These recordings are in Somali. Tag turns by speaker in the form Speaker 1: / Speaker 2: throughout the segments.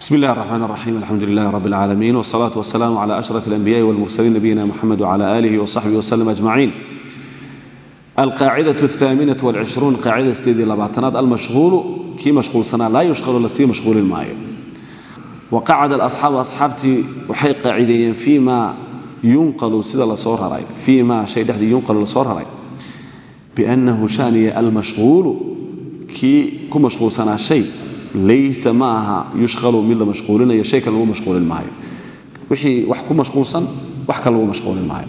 Speaker 1: bsm اllah الرحmn الرaxيm alxamdu lilah rb اlcaalamiin wالصlaة wالsلاam عlى أشرف الأنbiyaءi wاlmursaliin nabiyina mxamed وعlى آlih وصaxbih وsلم أجmaciin alqaacidaة الثaaminaة والcishruun qaacida sideedii labaatanaad almashhuulu kii mashquulsanaa laa yushqalu lasii mashquulin maayo waqacada alasxaabu asxaabtii waxay qaacideeyeen fii ma yunqalu sida lasoo raray fii ma shay dhexdii yunqalu lasoo raray biأnnahu shaniya almashhuulu kii ku mashquulsanaa shay laysa ma aha yushqalu mid la mashquulinayo shay kale lagu mashquulin maayo wixii wax ku mashquulsan wax kale lagu mashquulin maayo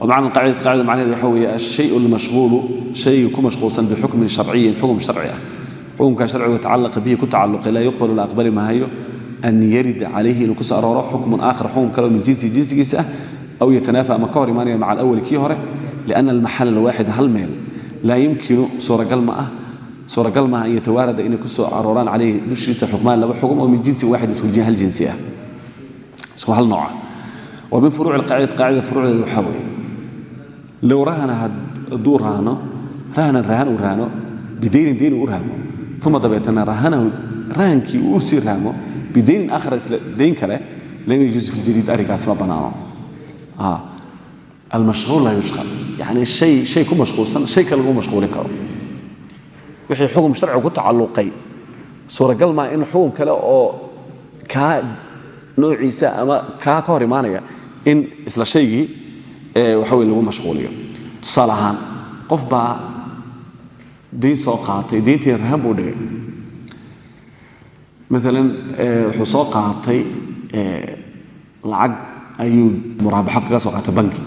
Speaker 1: qacida macnaheed waxa weeye ashay almashhuulu shayga ku mashquulsan bixukmin sharciyin xukm sharci ah xukumkaa sharcigu tacalaqa bihi ku tacalluqay laa yuqbalu la aqbali maayo an yarida calayhi inuu ku soo arooro xukmun aakhar xukun kaleo min jinsi jinsigiisa ah aw yatanaafa ama ka hor imaanaya maca alawali kii hore lianna almaxal alwaaxid hal meel laa yumkinu suuragal ma ah suuragal maaha an yatawaarada inay ku soo arooraan calayhi dushiisa xukmaan laba xukm oo min jinsi waaxid isku hal jinsi ah. Isku hal nooca wa min furuuci alqaacidati qaacida furuucdeeda waxaa weeye. Rahana hadduu rahno rahnan rahan uu rahno bidaynin dayn uu rahmo uma dabeetana rahanahu rahankii uu akhra isla dayn kale lam yajuusu fi jadiid arrinkaasi ma bannaano almashhuul laa yushqal. Yacni shay shay ku mashquulsan shay kale lagu mashquulin karo wixii xukun sharcigu ku tacalluqay. Suuragal maa in xukun kale oo kaa noociisa ama kaa ka hor imaanaya in isla shaygii waxa wey lagu mashquuliyo. Tusaale ahaan qof baa dayn soo qaatay dayntiina rahan buu dhigay. Maalan wuxuu soo qaatay lacag ayuu muraabaxo kaga soo qaatay banki.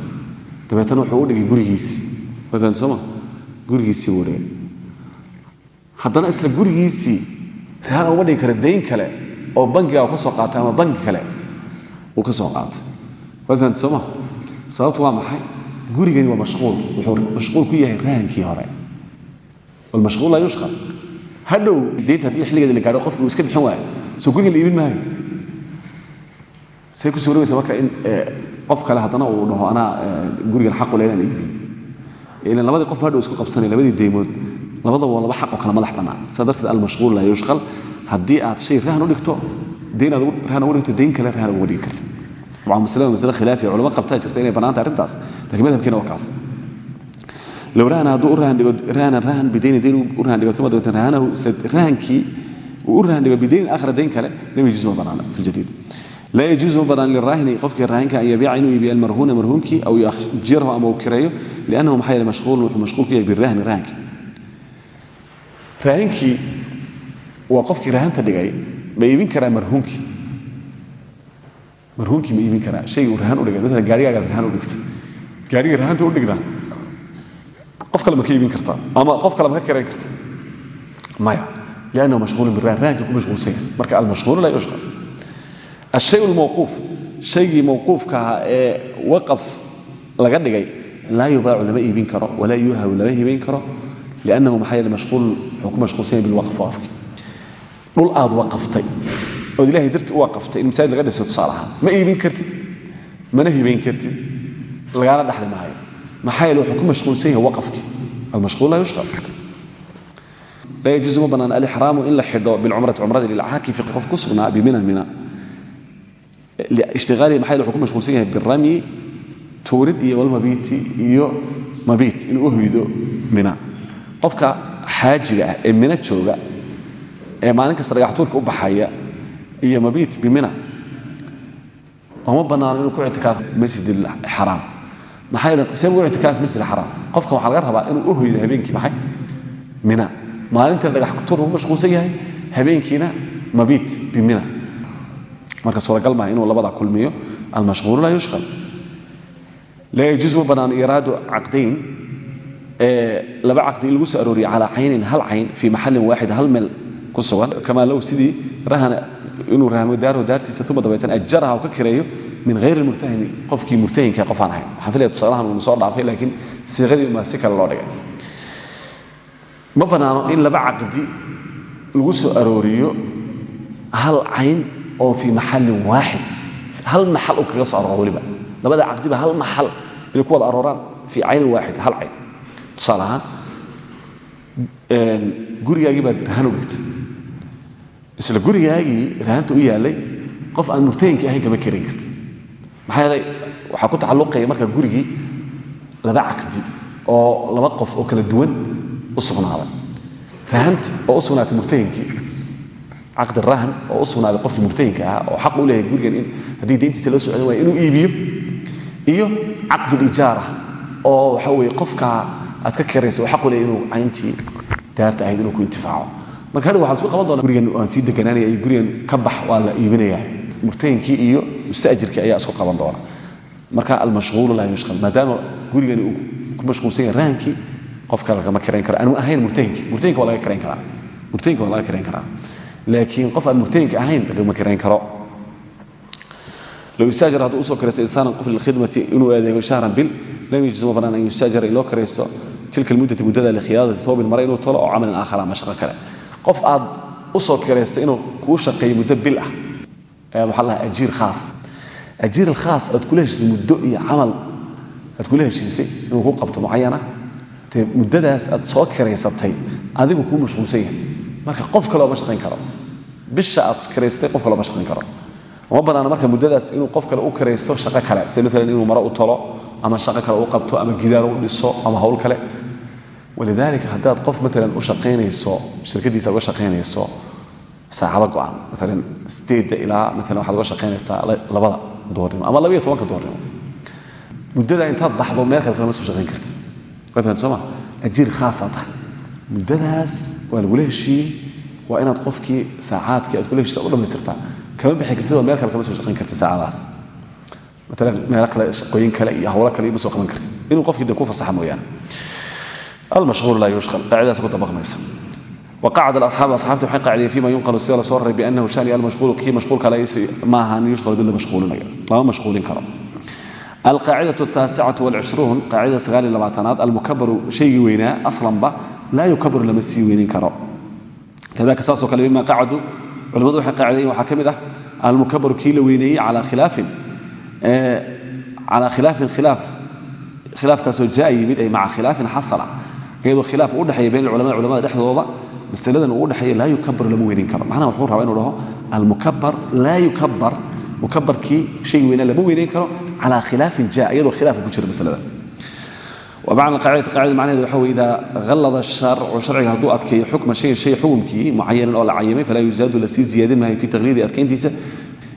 Speaker 1: Dabeetana wuxuu u dhigay gurigiisii. Maalan sooma gurigiisii buu dhigay haddana isla gurigiisii rahan uma dhigi kara dayn kale oo bankiga ka soo qaatay ama banki kale uu ka soo qaatay. Maalan sooma sababtu waa maxay? Gurigani waa mashquul. Wuxuu mashquul ku yahay rahankii hore. Walmashquul laa yushqal hadhow daynta haddii xilligeeda la gaadho qofki iska bixin waayo. Soo gurigan la iibin maayo. Say ku suurobaysa marka in qof kale haddana uu dhaho anaa gurigan xaqu le inaan ilan labadii qof hadhow isku qabsanay labadii daymood labadaba waa laba xaqoo kale madax bannaan saa darteed almashquul laa yushqal. Haddii aad shay rahan u dhigto daynaadran ugu dhigto dayn kale rahan uga dhigi karta dabcan maslada masle khilaafiya culamo qabtaa jirta inay bannaantahy arrintaas. Lakiin madhabkeena waa kaas. Low rahana hadduu rahanan rahan bidayni dayn u rahan dhigato ma doonta rahanahu isla rahankii uu u rahan dhigo bidaynin akhra dayn kale lam yajuuz ma bannaana fi ljadiid laa yajuuzu ma liraahini qofkii raahinka an yabiica inuu iibiya almarhuuna marhuunkii aw yuajirahu ama uu kireeyo liannahu maxaa yeele mashuulun wuxuu mashquul ku yahay birahni rahanka raahinkii waa qofkii rahanta dhigay ma iibin karaa marhuunkii marhuunkii ma iibin karaa shayga uu rahan u dhigay maalan gaarigaaga rahan u dhigta gaariga rahanta u dhignaa qof kale ma ka iibin kartaa ama qof kale ma ka kirayn karta. Maya liannahu mashquulun birahan rahanka ku mashquulsan yahay. Marka almashquulu laa yushqal ashay almawquuf shaygii mawquufka ahaa ee waqaf laga dhigay laa yubaacu lama iibin karo walaa yuhabu lama hibayn karo liannahu maxaa yeele mashquul wuxuu ku mashquulsan yahay bilwaqf waqafki dhul aad waqaftay ood ilahay darti u waqaftay in masaajid laga dhiso tusaale ahaan ma iibin kartid mana hibayn kartid lagaana dhaxli maayo maxaa yeele wuxuu ku mashquulsan yahay waqafkii almashquul laa yushqal laa yajuusu ma bannaan alixraamu in la xidho bilcumrati cumrada lilcaakifi qof ku sugnaa biminan mina ishtiaalihi maxaa yeele wuxuu ku mashquulsan qofka xaajiga ah ee mina jooga ee maalin kasta dhagaxtuurka u baxaya iyo mabiit bimina oma bannaano inuu ku ictikaafo masjid xaraam. Maxaa yeele see ugu ictikaaf masjid xaraam? Qofkan waxaa laga rabaa inuu u hoydo habeenkii maxay? Mina. Maalintiina dhagaxtuurka ku mashquulsan yahay habeenkiina mabiit bimina. Marka suuragal maaha inuu labadaa kulmiyo almashhuulu laa yushqal. Laa yajuusu ma bannaano iraadu caqdayn laba caqdi in lagu soo arooriyo calaa caynin hal cayn fii maxallin waaxid hal meel ku sugan. Kamaa low sidii rahana inuu rahmo daarhu daartiisa uma dabeetana ajaraha uu ka min hayri murtahini qofkii murtahinka qof aan ahayn. Waxaan filaya tusaalahan uuna soo dhaafay laakiin siiqadii umaa si kale loo dhigay. Ma bannaano in laba caqdi lagu soo arooriyo hal cayn oo fii maxallin waaxid hal maxal uu soo arooro weliba labada hal maxal inay ku wada arooraan fii caynin hal cayn tusaale ahaan gurigaagii baad rahan u dhigtay isla gurigaagii rahanta u yaallay qof aan murtahinkii ahayn kama karayn karti maxaa yeelay waxaa ku tacalluqaya markaa gurigii laba caqdi oo laba qof oo kala duwan u sugnaaday. Rahanti oo u sugnaatay murtahinkii caqdi rahan oo u sugnaaday qofkii murtahinka ahaa oo xaq u leeyahay gurigan in haddii deyntiisa loo socon waaya inuu iibiyo iyo caqdulijaara oo waxa weeye qofkaa aad ka xaq u leeyahay inuu cayntii daarta ahayd inuu ku intifaaco. Marka hadhow waxaa la isku qaban doona gurigan waan sii deganaanaya iyo gurigan ka bax waa la iibinayaa murtahinkii iyo mustajirkii ayaa isku qaban doona. Marka almashhuulu laa yushqal maadaama gurigani uu ku mashquulsan yahay rahankii qof kale lagama karayn karo aanu ahayn murtahinkii murtahinka waa laga karayn karaa. Murtahinka waa laga karayn karaa. Laakiin qof aan murtahinka ahayn lagama karayn karo. Low istaajara hadduu u soo karaysto insaanan qof lilkhidmati inuu adeego shahran bil lam yajuz ma banaan an yustaajara in loo karaysto tilka almuddati muddada likhiyaadati thoobin mare inuu tolo oo camalin aakhara ama shaqo kale. Qof aad u soo kiraystay inuu kuu shaqeeyo muddo bil ah waxaa lahaa ajiir khaas. Ajiir alkhaas aad kula heshiisay muddo iyo camal aad kula heshiisay inuu ku qabto mucayana dee muddadaas aad soo kiraysatay adigu kuu mashquulsan yahay. Marka qof kale oma shaqayn karo. Karo uma banaana marka muddadaas inuu qof kale u kiraysto shaqo kale. Sida maalan inuu maro u tolo ama shaqo kale u qabto ama gidaar u dhiso ama hawl kale. Walidaalika haddaad qof maalan u shaqaynayso shirkaddiisa uga shaqaynayso saacado go-an. Maalan sideedda ilaa maalan uga shaqaynaysaa labada doornimo ama labaiyo tobanka doornimo. Muddada intaad meel kale kalama soo shaqayn kartid. Waa fahamta sooma ajiir khaasaa tahay. Muddadaas waa lagula inaad qofkii saacaadkii aad kula u dhammaystirtaa kama bixi kartid oo meel kale kama soo shaqayn kartid saacadahaas. Maalan meelo kale shaqooyin kale iyo hawlo kale ima soo qaban kartid. Inuu qofkii dee ku fasaxa mooyaane. Almashhuur laa yushqal qaacidadaas ku dabaqmaysa wacad aab aabta way aadeen fima yunqalu sida la soo raray banahu hani almahul kii mahulka maaha yushal mid la mahuulinayo lama mashhuulin karo. Alqaacida taasicatu wcishruun qaacidada sagaal iy labaatanaad almukabaru shaygii weynaa aslanba laa yukabaru lama sii weynin karo. Kadaka saasoo kale bima qacadu culimadu waxay qaacidayen waxaa ka mid ah almukabaru kii la weyneeyey calaa khilaafin calaa khilaafin khilaaf khilaafkaasoo jaa yimid ay maca khilaafin xasana iyadoo khilaaf u dhexeeya bayn alculamada culamada dhexdooda masaladan uu udhexeeya laa yukabar lama weyneyn karo. Macnaha wuxuu rabaa inuu dhaho almukabar laa yukabar mukabarkii shay weynaa lama weyneyn karo calaa khilaafin jaa iyadoo khilaaf ku jira masalada wamacna qaacida qaacida macnaheeda waxa wey idaa hallada asharcu sharciga hadduu adkeeyo xukma shayin shay xukumkii mucayanan oo la cayimay falaa yuzaadu la sii ziyaadin maayo fii taqhriirihi adkayntiisa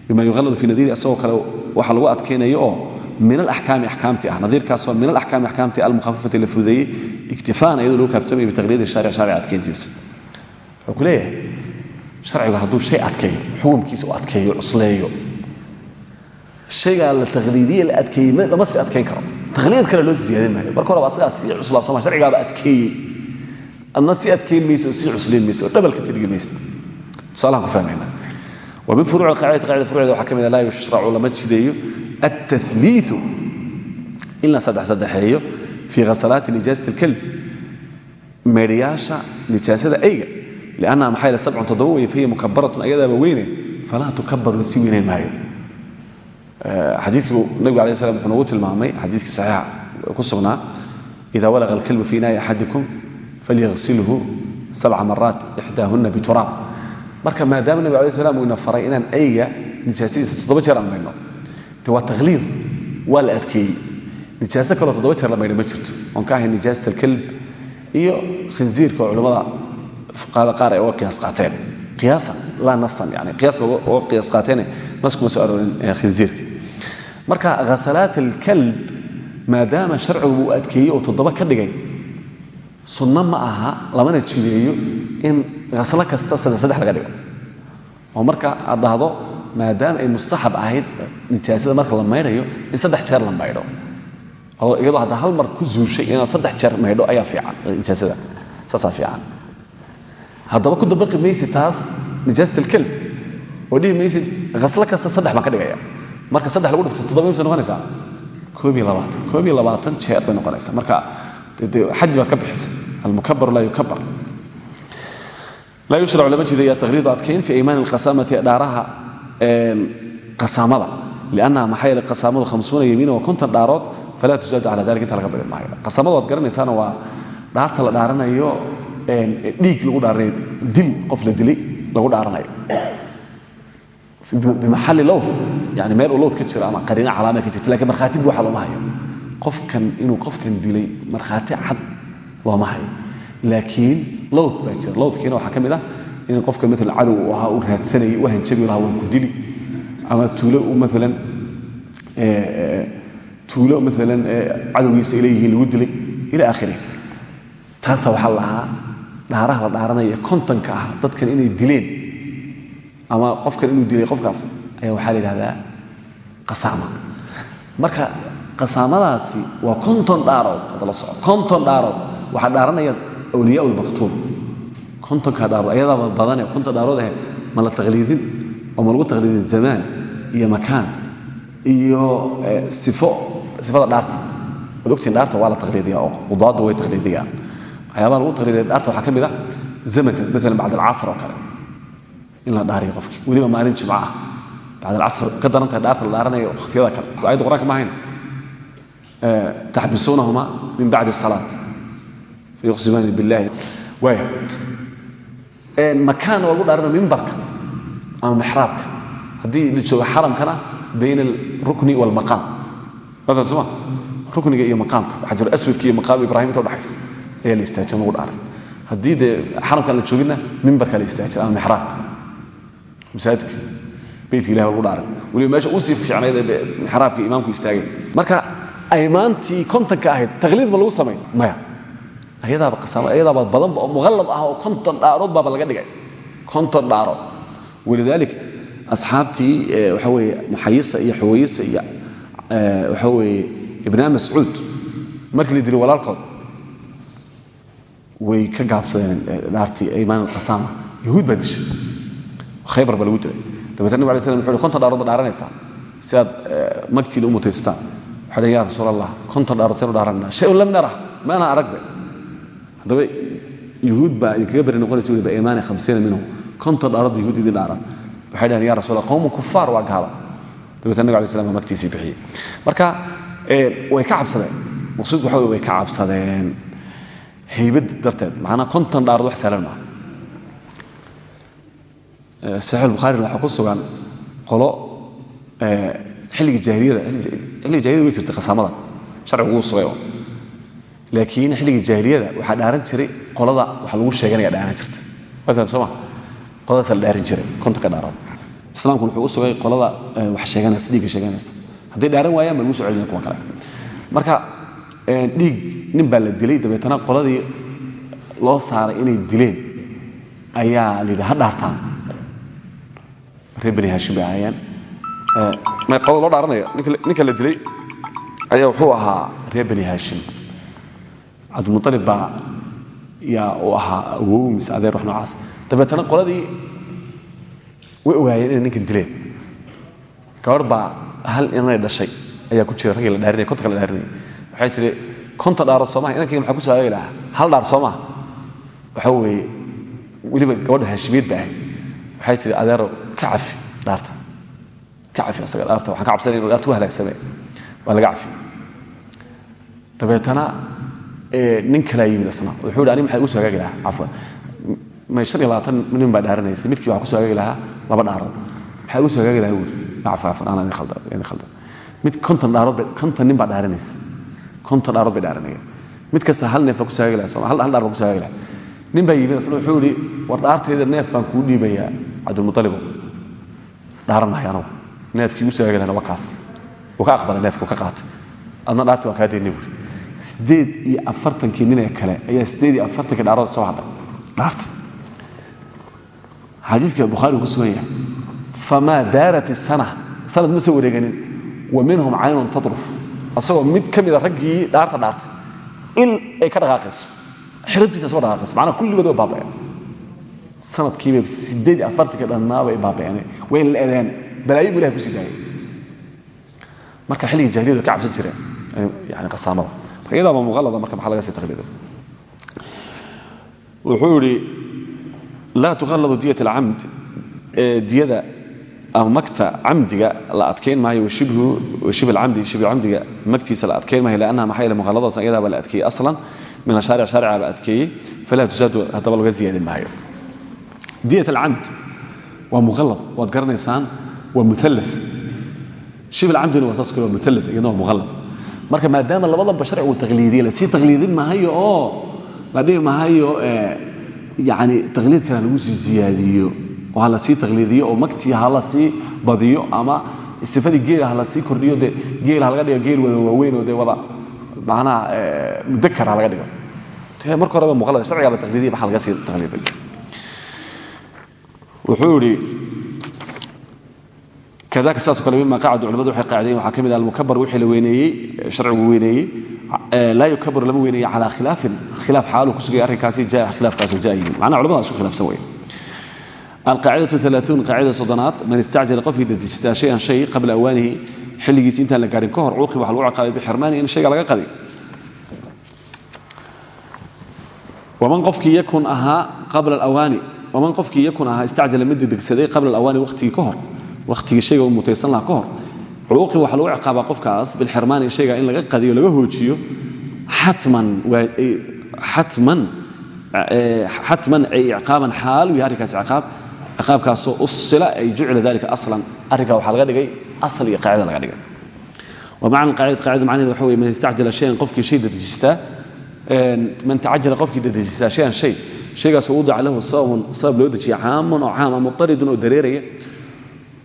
Speaker 1: bima yuhalladu fii nadiiri asagoo kale waxa lagu adkaynayo oo min alaxkaami axkaamti ah. Nadiirkaasoo min alaxkaami axkaamti ah, almukhafafati la fududeeyey iktifaana iyadoo lagu kaaftamaya bitaqhriiri sharci sharciga adkayntiisa. Wuxuu ku leeyahay sharcigu hadduu shay adkeeyo xukumkiisa u adkeeyo cusleeyo shaygaa la taqhriiriye takliid kale loo siyaadin maayo. Marka horeba asagaa sii cuslaa soma sharcigaaba adkeeyey. Adna sii adkeyn mayso oo sii cuslayn mayso oo dhabalka sii dhigi maysa tusaalahanu fahmayna wa min furuuc alqaacida qacida furuucda waxa ka mid a ah, laa yushracu lama jideeyo. Altamiiu in la saddex saddexeeyo fii khasalaati nijaasati alkalb. Meedhayaasha nijaasada ayga liannaha maxaa yaele sabcun toddoba weeye fahiya mukabaratun weyne falaa tukabar la Eh, xadiiku nabiga ala slam wuxuu nagu tilmaamay xadiikii saxiixa ku sugnaa ida walaqa alkalbu fi inaai axadikum falyaqsilhu sabca maraat ixdaahunna marka maadaama nabig alai slam uu ina inaan ayga nijaasadiisa toddoba jeer aan maydhno waa takhliid waa la adkeeyey. Nijaaso kaloo jeer la maydho ma ka ahayn nijaasat alkalb iyo khinsiirka oo culimmada fuqahada qaar ay uga qiyaas qaateen. Qiyaasa laa nasan yani qiyaas ba qiyaas qaateene nasku ma soo aroorin eh, khinsiirka marka ghasalaat alkalb maadaama sharcigu uu adkeeyey oo toddoba ka dhigay sunno ma aha lamana jideeyo in aslo kasta saddex laga dhigo. Oo marka aad dhahdo maadaama ay mustaxab ahayd nijaasada marka la maydhayo in saddex jeer la maydho. Oo iyadoo hadda hal mar ku zuushay inaad saddex jeer maydho ayaa fiican. Nijaasada saasaa fiican. Haddaba ku dabaqi maysid taas nijaasat alkelb oo dhihi maysid khaslo kasta saddex baan ka dhigaya marka saddex lagu dhifto toddoba imsa noqonaysaa? Koob iyo jeer bay noqonaysaa. Marka xaji baad ka bixisa. Almukabar laa yukabar laa yushracu lama jidayaa takhriidu adkayn fi aymaani alqasaamati dhaaraha qasaamada. Liannaha maxaa yeele qasaamadu khamsuuna yamiina waa konton dhaarood falaa tusaadu cala dalik inta laga badin maayo qasaamada waad garanaysaana waa dhaarta la dhaaranayo dhiig lagu dhaaranayo dil qof la dilay lagu dhaaranayo bimaxalli low yani meel uu lowd ka jiro ama qariino calaama ka jirta lakiin markhaati buuxa looma hayo qofkan inuu qofkan dilay markhaati cad looma hayo laakiin lowd baa jira lowdkiina waxaa ka mid ah in qofka maalan cadow uu ahaa uu raadsanayay u hanjabi lahaa waan ku dili ama tuulo uu maalan tuulo maalan cadowgiisa ay leeyihiin lagu dilay ila aakhirih taasa waxaa la dadkan inay dileen ama qofkan inuu dilay qofkaas ayaa waxaa la yidhahdaa qasaama. Marka qasaamadaasi waa konton dhaarood hadda la soco konton dhaarood waxaa dhaaranaya awliyaa ulmaktuub kontonka dhaarood ayadaaba badane konton dhaarood ah ma la taqliidin oo ma lagu taqliidin zamaan iyo makaan iyo sifo sifada dhaarta. Waad ogtiin dhaarta waa la taqliidiya oo qudaaddu way taqliidiyaan. Waxyaabaha lagu taqliidiya dhaarta waxaa ka mid ah zamanka maalan bacd alcasr oo kale in la dhaariyo qofkii. Weliba maalin jimca ah bacd alcasr ka daran tahay dhaarta la dhaaranayo wakhtiyada kale. Ayadda qur'anka ma hayn taxbisuunahuma min bacdi salaat. Fayuqsimaani billahi waaya makaan waa lagu dhaaranaya mimbarka ama mixraabka haddii la joogo xaramkana bayna alrukni waalmaqaam maala soma rukniga iyo maqaamka. Waxaa jiro aswadka iyo maqaam ibrahim inta udhaxaysa ayaa la istaajiya lagu dhaaray haddii dee xaramkaan la jooginna mimbarka la istaajira ama mixraabka masaajidka. Beytka ilahi lagu dhaaray. Weliba meesha uu sii fiicnayd ee mixraabka imaamku istaagay. Marka aymaantii kontonka ahayd taqliid ma lagu samay maya. Ayadaaba qasaamo ayadaaba badanba oo muqallad ah oo konton dhaarood baaba laga dhigay. Konton dhaarood. Walidalik asxaabtii waxa weeye muxayisa iyo xuwayisa iyo waxa weeye ibnaa mascuud markii la dilay walaalkood way ka gaabsadeen dhaartii aymaan alqasaama. Yahuud baa dishay khaybar baa lagu dilay dabeetna nabig alay slam wuxu uhi konton ba si aad magtiina u mutaystaan waxay dhaheen ya rasuul allah konton dhaarood seen u dhaaranaa shay-un lam narah ma anaa aragbe haddaba yuhuud baa idinkaga beri noqonaysa weli biimaani hamsiina minhu. Konton dhaarood ba yuhuud idin dhaaran. Waxay ya rasul allah qowmun kufaar waa gaalo dabeetna nabig alay slam baa magtiisii bixiyey. Marka way ka cabsadeen. Maqsuudku waxa way ka cabsadeen. Haybad darteed macnaa konton dhaarood wax sahlan saxiix bukhaarina waxaa ku sugan qolo xilligii jaahiliyada xilligii jahiliyada way jirtay qasaamada sharcigu wuu sugay laakiin xilligii jaahiliyada waxaa dhaaran jiray qolada waxa lagu sheeganaya dhaaran jirta. Maalan soo ma? Qoladaasa la dhaarin jiray kontonka dhaarood islaamku wuxuu u sugay qolada wax sheeganaysa dhiigga sheeganaysa hadday dhaaran waayaan baa lagu soo celinaya kuwa kale. Marka dhiig nin baa la dilay dabeetana qoladii loo saaray inay dileen ayaa la yidhi ha dhaartaan reer bani haashim bay ahaayeen qolada loo dhaaranaya. Ninka la dilay ayaa wuxuu ahaa reer bani haashim cabdilmualib baa yaa uu ahaa awow mise adeer wax noocaas. Dabeetana qoladii way ogaayeen inay ninkan dileen. Gabarh baa hal inanay dhashay ayaa ku jira raggii la dhaarinaya kontonka la dhaarinaya waxay tihi konton dhaarood soo maha. Maxaa ku soo aagi lahaa? Hal dhaar soo waxa weeye weliba gabadha haashimiyeed ba ahayd waxay tihi adeero ka cafi dhaarta. Ka cafi asaga dhaarta. Waxaan ka cabsanaya inu dhaarta ku halaagsamee waa laga cafi. Dabeetana nin kalaa yimid isna wuxuu yidhi ani maxaa soo hagaagi lahaa? Cafwan. May shan iyo labaatan nin baa dhaaranaysay midkii waxaa ku soo hagaagi lahaa laba dhaarood maxaa igu soo hagaagi lahaa? Wuuri cafan cafan anaa idin khaldan mid konton dhaarood konton nin baa dhaaranaysa konton dhaarood bay dhaaranayeen mid kasta hal baa ku soo hagaagi lahaa hal dhaar ku soo hagaagi lahaa. Nin baa yimid isna wuxuu yidhi war dhaartayda neef baan kuu dhiibayaa cabdilmualibo dhaaran mahay anugu neefkii igu soo hagaagi lahaa waa kaas wuu ka aqbalay neefka ka qaatay adna dhaartii waa kaa daynay buuri sideed iyo afartankii nin ee kale ayaa sideed iyo afartankii dhaarood soo hadhay dhaarta xadiidka bukhaari ku sugan yahay famaa daarat isana sanad ma soo wareeganin wa minhum caynun tadruf. Asagoo mid ka mida raggii dhaarta dhaartay il ay ka dhaqaaqayso xirabtiisa asagoo dhaqaaqayso macnaha kulligood way baaba'een sanadkiiba sideed iyo afartankii dhannaaba ay baaba'een way la edeen balaayo bu ilahay ku sii daayay. Marka xilligii jahiliyadu ka cabsan jireen yani qasaamada. Marka iyadaaba muqallada marka maxaa laga sii taqliida wuxuu yidhi laa tuqalladu diyat alcamd diyada ama magta camdiga la adkayn maayo washib alcamdi shib camdiga magtiisa la adkayn maayo lannaha maxaa yeele muqalladatun iyadaaba la adkeeyey aslan min ashaaric shaarica la adkeeyey falaa tusaadu haddaba laga ziyaadin maayo diyat alcamd waa muqallad waad garanaysaan waa mualla shibl camdina waa saas kale waa mualla iyadna waa muqallad marka maadaama labadaba sharci uu taqliidiye la sii taqliidin mahayo oo la dhihi mahayo yani taqliid kale lagu sii ziyaadiyo oo ha la sii taqliidiyo oo magtii ha la sii badiyo ama sifadii geela ha la sii kordhiyo dee geel ha laga dhigo geel wada waaweyn oo dee wada macnaha mudakar ha laga dhigo marka horeba muqallad sharcigaaba taqliidiya maxaa laga sii taqliiday wuxuu idhi kadaka saas kale mima qacadu culimadu waxay qaacideen waxaa ka mid ah almukabar wixii la weyneeyey sharcigu weyneeyey laa yukabaru lama weyneeye calaa khilaafin khilaaf xaalu ku arrinkaasi jaa khilaafkaasoo jaa yimi macnaha culamada isku khilaafsan weeye alqaacidatu alaaثuun qaacida soddonaad man istacjala qofkii dadejistaa shayan shay qabla awaanihi xilligiisi intaan la gaarin ka hor cuuqib waxa lagu ciqaabay bixirmaani in shayga laga qadiy waman qofkii yakun ahaa qabla alawaani waman qofkii yakun ahaa istacjala mid dedegsaday qabla alawaani waqtigii ka hor waqtigii shayga uu mutaysan lahaa ka hor cuuqib waxaa lagu ciqaabaa qofkaas bilxirmaani shayga in laga qadiyo laga hoojiyo xatman ay icqaaban xaalu yahay arrinkaas ciqaab ciqaabkaasoo usila ay jucila dalika aslan arrinkaa waxaa laga dhigay asal iyo qaacida laga dhigay. Wamacna qaacida qaacida macnaheed waxa weye man istacjala shayan qofkii shay dadejistaa man tacajala qofkii dadejistaa shayan shay shaygaasoo wadaca lahu sababun sabab loo dejiya caaman oo caama muqtaridun oo dareeraya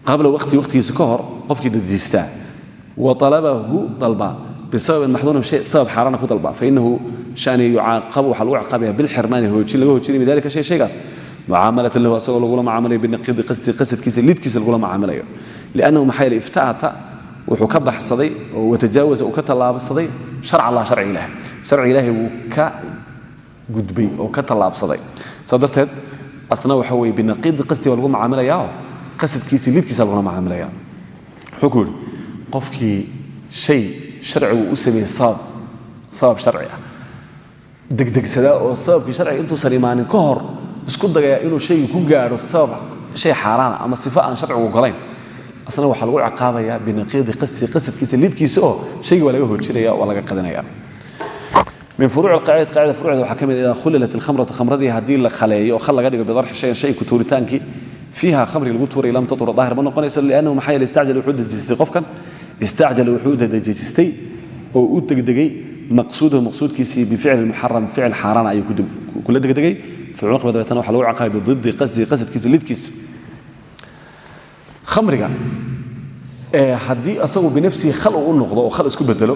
Speaker 1: qabla waqti waqtigiisa ka hor qofkii dadejistaa wa alabahu dalbaa bisababin maxduurin shay sabab xaaraana ku dalba fainahu shani yucaaqabu waxaa lagu ciqaabaya bilxirmaani hoojin laga hoojinay min dalika shay shaygaas mucaamalatan lahu asagoo lagula macaamalayo binaqidi qasdi qasadkiisa lidkiisa lagula macaamilayo liannahu maxaa yeele iftaata wuxuu ka baxsaday oo watajaawaza uu ka tallaabsaday sharc allah sharci gudbay oo ka tallaabsaday. Saa darteed asna waxa weeye binaqidi qasdi baa lagu macaamilayaa qasadkiisa lidkiisa lagula macaamilaya. Wuxuu qofkii shay sharcigu u sameeyey sabab sabab sharci ah. Degdegsadaa oo sababkii sharciga intuusan imaanin ka hor isku dagayaa inuu shaygu ku gaadho sabab shay xaaraana ama sifo aan sharcigu golayn. Asna waxaa lagu ciqaabayaa binaqiidi qasdi qasadkiisa lidkiisa oo shaygii waa laga hoojinaya waa laga qadinaya min furuuc alqaacida qaacida furuucda waxaa ka mid idaa khulilat ilkhamratu khamradii haddii la khaleeyo oo khal laga dhigo bidarxi shayan shay ku tuuritaankii fiiha khamri lagu tuuray lam tatura daahir ma noqonayso liannahu maxaa yeele istacjal wuxuu dejistay qofkan istacjala wuxuu dadejistay oo u degdegay maqsuudahu maqsuudkiisii bificli muxaram ficil xaaraan ayuu kula degdegay facuuqiba dabeetana waxa lagu ciqaabay bididi qasdihi qasadkiisa lidkiisa khamriga haddii asagu binafsihi khal uu u noqdo oo khal isku bedelo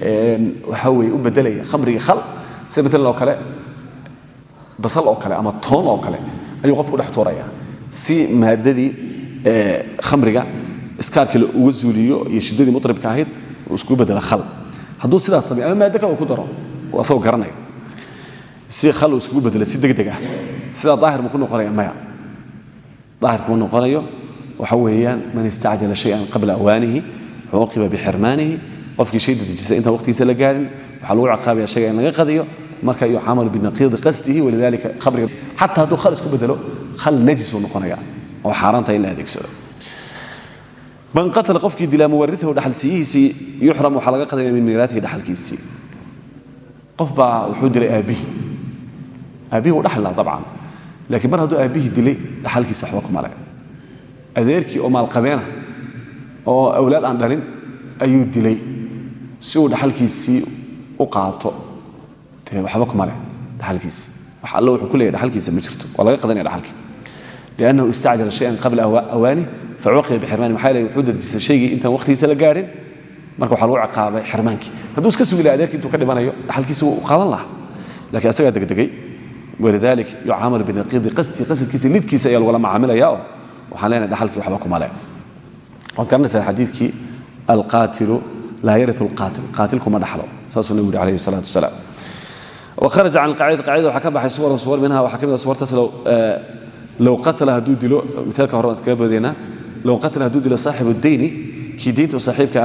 Speaker 1: waxaa weeye u bedelaya khamrigii khal. Sida matalan kale? Basal oo kale ama toon oo kale ayuu qofku dhex tuuraya. Si maadadii khamriga iskaarkii uga zuuliyo iyo shiddadii mutribka ahayd uu bedelo khal. Hadduu sidaas sameyo ama maaddo kale uu ku daro uu asagoo garanaya. Si khal uu iskugu si degdeg ah. Sidaa daahir ma ku maya. Daahir kuma noqonayo waxa weeyaan man istacjala shayan qabla awaanihi cuuqiba bixirmaanihi qofkii shay dadejisa intaan waqtigiisa la gaarin waxaa lagu ciqaabaya shayga in laga qadiyo. Marka yucaamalu binaqiidi qasdihi walidalika khamriga xataa hadduu khal isku bedelo khal najis uu noqonaya oo xaaraanta in la adeegsado. Man qatala qofkii dilaa muwariahu dhaxalsiiyihiisii yuxram waxaa laga qadaya min miiraatihi dhaxalkiisii. Qof baa wuxuu dilay aabbihi aabbihi wuu dhaxli dabcan. Laakiin mar hadduu aabbihii dilay dhaxalkiisa waxba kuma le adeerkii oo maalqabeena oo awlaad aan dhalin ayuu dilay si uu dhaxalkiisii u qaato. Dee waxba kuma leh dhaxalkiisi. Wax allo wuxuu ku leeyahy dhaxalkiisa ma jirto. Waa laga qadanaya dhaxalkii. Liannahu istacjala shayan qabla awaani facuqiba bixirmaani maxaa yeele wuxuu dadjisay shaygii intaan waqtigiisa la gaarin. Marka waxaa lagu ciqaabay xirmaankii. Hadduu iska sugi laha adeerkii intuu ka dhimanayo dhaxalkiisa wuu qaadan lahaa. Lakiin asagaa degdegay. Walidalik yucaamalu binaqiidi qasdi qasadkiisa lidkiisa ayaa lagula macaamilaya oo waxaan leenahay dhaxalkii waxba kuma leh waad garanaysaa xadiidkii alqaatilu laa yariu alqaatil qaatilkuma dhaxlo saasuu nabigu yuri alayhi salaatu wasalaam. Waharaja can alqaacida qaacida waxaa ka baxay suwaran suwar minha waxaa ka mid a suwartaas qatala hadduu dilo mithaalka hore waan iskaga boodaynaa qatala hadduu dilo saaxibu dayni kii diinta u saaxiibka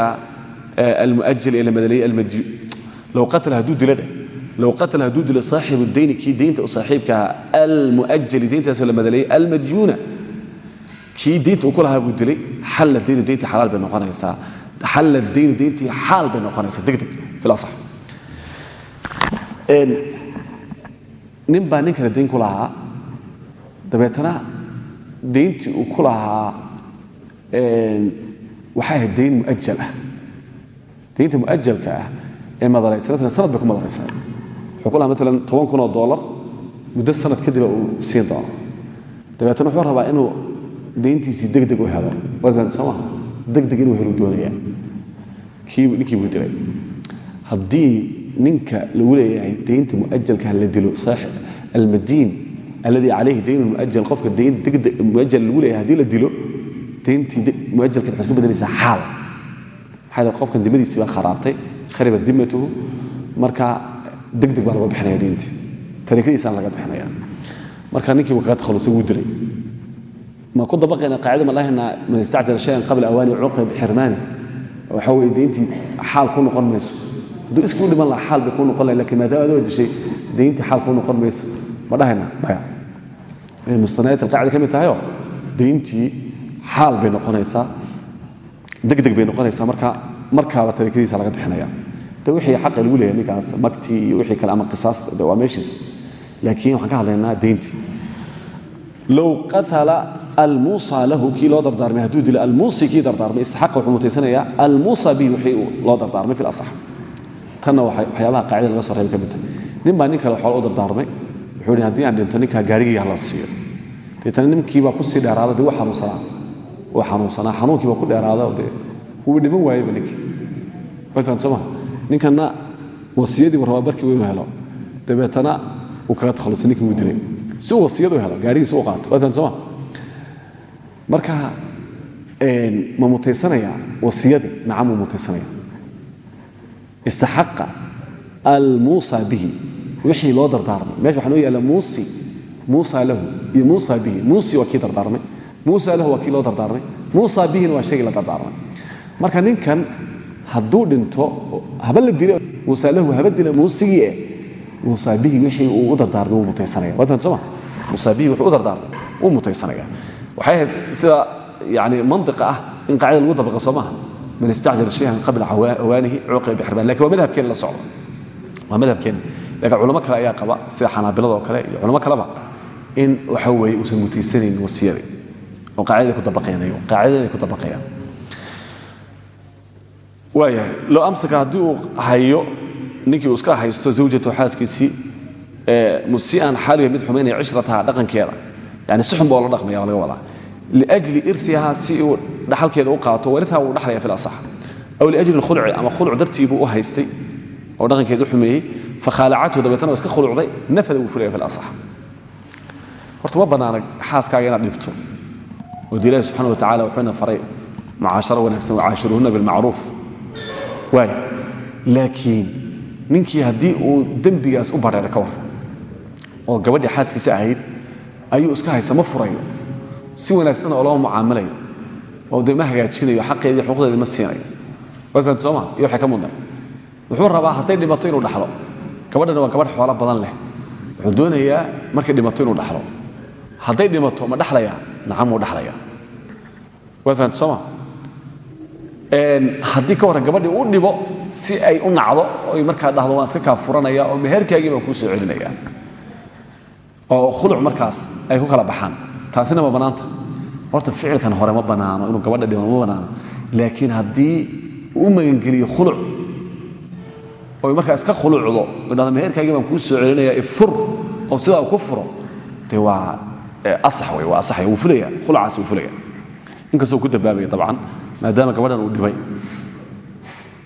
Speaker 1: ah almuajal ee la madaleeyey almadyu qatala hadduu dilo dheh qatala hadduu dilo saaxibu dayni kii diinta u saaxiibka ah almuajali diintaasoo la madaleeyey almadyuuna kii diinta uu ku lahaa buu dilay xalla daynu dayntii xalaal bay noqonaysaa xalla daynu dayntii xaal bay noqonaysaa degdeg nin baa nin kale dayn ku lahaa dabeetana dayntii uu ku lahaa waxay ahayd dayn muajal ah daynta muajalka ah ee madaraysanatna sanad bay ku madaraysaa wuxuu ku lahaa maalan toban kun oo doolar muddo sanad kadiba uu siin doono dabeetana wuxuu rabaa inuu dayntiisii degdeg u helo maha degdeg inuu helu doonaya. Kii ninkii buu dilay. Haddii ninka lagu leeyahay daynta muajalka la dilo almadiin alladii calayhi dayn muajal qofka dayn muajal lagu leeyahay haddii la dilo dayntii muajalka waxay isku bedelaysaa xaal. Maxaa qofkan dimadiisii baa kharaabtay kharibat dimatuhu marka degdeg baa laga bixinaya diintii tariikadiisana laga bixinaya marka ninkii wuu kaga takhalusay wuu dilay ma ku dabaqayna qaacida ma lahaynaa man istacjala shayan qabla awaani cuqiba bixirmaani waxa weeye dayntii xaal ku noqon mayso. Hadduu iska dhiman laha xaal bay noqon lahay laakiin maadaama adoo dishay dayntii xaal kuu noqon mayso. Ma dhahayna? Maya. Mustanayaat alqaacida ka mid tahayoo dayntii xaal bay noqonaysaa degdeg bay noqonaysaa. Marka markaaba tariikadiisa laga bixinaya de wixii xaqa lagu leeyahay ninkaas magtii iyo wixii kale ama qisaas waa meeshiis. Laakiin waxaan ka hadlaynaa dayntii. Low qatala almuusa lahu kii loo dardaarmay hadduu dilo almuusi kii dardaarmay istaxaqa wuxuu mutaysanayaa almuusa bihi wixii loo dardaarmay fi lasax tanna waxyaabaha qaacida laga soo reebay ka mid tahay. Nin baa nin kale xoolo u dardaarmay wuxuu yidhi haddii aan dhinto ninkaa gaarigii hala siiyo. Deetana ninkii baa ku sii dheeraada dee xanuunsanaa wuu xanuunsanaa xanuunkii baa ku dheeraada dee wuu dhiman waayeyba ninkii. Wayfaan soo maha ninkanna wasiyadii buu rabaa barkii inuu helo. Dabeetana uu kaga takhalusay ninkii wuu dilay. Si uu wasiyad u helo gaarigiisi u qaato. Wayfaan soo maha marka ma mutaysanaya wasiyadii nacam wuu mutaysanaya. Istaxaqa almuusa bihi. Wixii loo dardaarmay. Meesha waxaa noo yaalla muusi. Muusa lahu. Iyo muusa bihi. Muusi waa dardaarmay. Muusa lahu waa loo dardaarmay. Muusa bihina waa shaygii la dardaarmay. Marka ninkan hadduu dhinto haba la dilo. Muusa lahu haba dila muusigii eh muusa bihi wixii uu u dardaarmay wuu mutaysanaya. Wadan soo ma? Muusa bihi wuxuu u dardaarmay. Wuu mutaysanaya waxay ahayd sida yani mantiqa ah in qaacida lagu dabaqa soo maaha. Man istacjala shayan qabla awaanihi cuqiba bixirmaan laakiin waa madhabkeena la socdo. Waa madhabkeena. Laakiin culamo kale ayaa qaba sida xanaabilada oo kale iyo culamo kaleba in waxa weeye uusan mutaysanayn wasiyada oo qaacidada ku dabaqaynayo qaacidada ku dabaqayaan waayahay loo amsaka haddii uu hayo ninkii uu iska haysto zawjatu xaaskiisii musii'an xaaliga mid xumaynaya cishrataha dhaqankeeda yani si xun baa la dhaqmaya waa laga wadaa. Liajli irtihaa si uu dhaxalkeeda u qaato warihaa wuu dhaxlaya fi lasax aw liajli khulci ama khuluc dartii buu haystay oo dhaqankeeda u xumeeyey fakhaalacathu dabeetana iska khulucday nafada wuu fulaya fi lasax horta ma bannaana xaaskaaga inaad dhibto. Oo de ilahi wa tacala wuxuuna faray mucaasharo wanaagsan wacaashiruhunna bilmacruuf. Waay. Laakiin ninkii haddii uu dembigaas u badheeray ka war oo gabadhii xaaskiisa ahayd ayuu iska haysta ma furayo. Si wanaagsan oo loo mucaamilayo oo dee ma hagaajinayo xaqeedii xuquuqdeedii ma siinayo. Waad sooma iyo waxay ka wuxuu rabaa hadday dhimato inuu dhaxlo gabadhana waa gabadh xoolo badan leh. Wuxuu doonayaa markay dhimato inuu dhaxlo. Hadday dhimato ma dhaxlayaa nacam wuu dhaxlayaa waad fahamta sooma haddii ka warran gabadhii u dhibo si ay u nacdo oy markaa dhahdo waan iska kaa furanaya oo meherkaagii baan kuu soo celinaya oo khuluc markaas ay ku kala baxaan. Taasina ma bannaanta horta ficilkan hore ma bannaano inuu gabadha dhimo ma bannaano laakiin haddii u magangeliyo khuluc oy markaa iska khulucdo oy dhahdo meherkaagii baan kuu soo celinaya ifur oo sidaa ku furo dee waa asax wey waa asaxaya wuu fulaya khulucaasi wuu fulaya inkastoo ku dabaabaya dabcan maadaama gabadhan uu dhibay.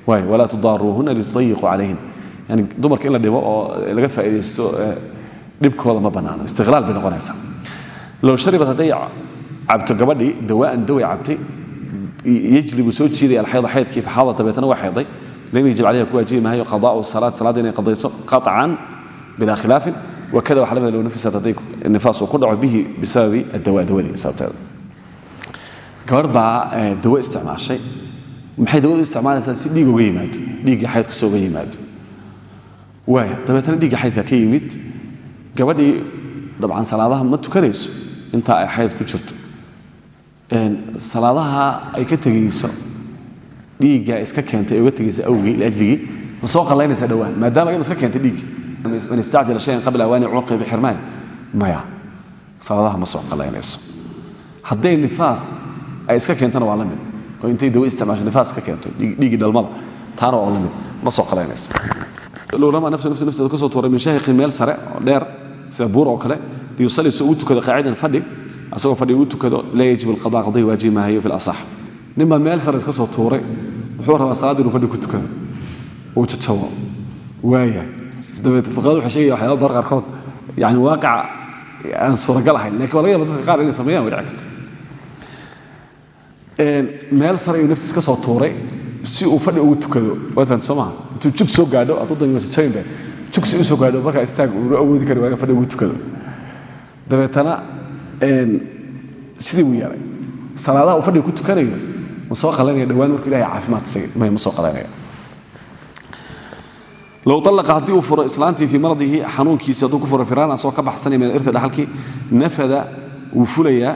Speaker 1: Waay walaa tudaaruuhuna litudayiquu calayhin. Yani dumarka in la dhibo oo laga faa'iidaysto dhibkooda ma bannaano. Istiqlaal bay noqonaysaa. Low sharibat hadday cabto gabadhii dawaan daway cabtay yajlibu soo jiidaya alxayda xaydkii faxaada dabeetana waa xayday. Lam yajib calayha ku waajibi maayo qadaa'u salaad salaadda inay qadayso qaطcan bilaa khilaafin. Wakada waxa lamida low nafisat hadday nifaas ku dhaco bihi bisababi addawa dawadii sababteeda. Gabarh baa dawo isticmaashay. Maxay dawadu isticmaalaysaa si dhiig uga yimaado? Dhiiggii xaydku soo yimaado. Waaya dabeetana dhiigga xaydka ka yimid gabadhii dabcan salaadaha ma tukanayso intaa ay xayd ku jirto salaadaha ay ka tegayso dhiigga iska keentay ee uga tegaysa awgii liajligii ma soo qallaynaysaa dhowaan maadaama iyadu iska keentay dhiiggii man istacjala shayan qabla awaani cuqiba bixirmaan maya salaadaha ma soo qallaynayso hadday nifaas ay iska keentana waa la mid intay dawo isticmaasho nifaas ka keento dhiiggii dhalmada taana waa la mid ma soo qallaynayso lowlama nafsu nafsu nafteeda ka soo tuuray min shahiqin meel sare oo dheer sida buur oo kale liyusalli soo ugu tukado qaacidan fadhi asagoo fadhi ugu tukado laa yajib alqada qadii waajibi maahayo fi lasax ninbaa meel sare iska soo tuuray wuxuu rabaa salaadda inuu fadhi ku tukado. Uu jajabo waaya. Dabeet fuqahadu waxay sheegaya waxyaaba bar qaarkood yani waaqica aan suuragal ahayn laakiin waa laga yaba dadka qaar inay sameeyaan way dhici karta meel si uu fadhi ugu tukado. Waad fahamta soo maha intuu soo gaadho hadduu damiyo jabinbe jug si u soo gaadho markaa istaag uuna awoodi kari waaga fadhi ugu tukado. Dabeetana sidii buu yeelay salaadaha uu fadhiga ku tukanayo ma soo qalanaya dhowaan markuu ilahay caafimaad sigay may ma soo qalanaya low alaqa haddii uu furo islaantii fii maradihi xanuunkiisi hadduu ku furo firaan asagoo ka baxsanaya min alirta dhaxalkii nafada wuu fulayaa